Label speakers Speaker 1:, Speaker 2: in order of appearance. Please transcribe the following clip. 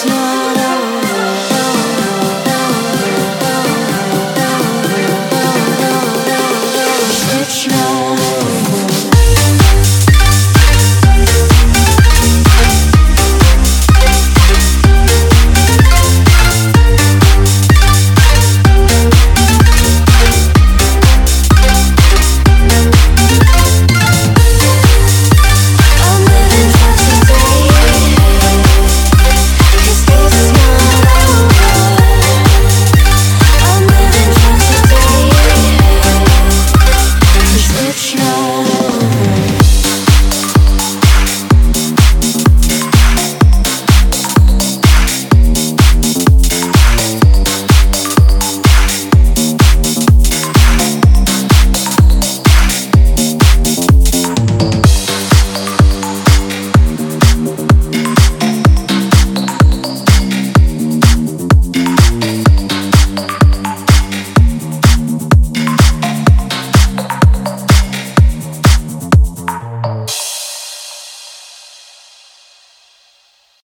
Speaker 1: It's not over.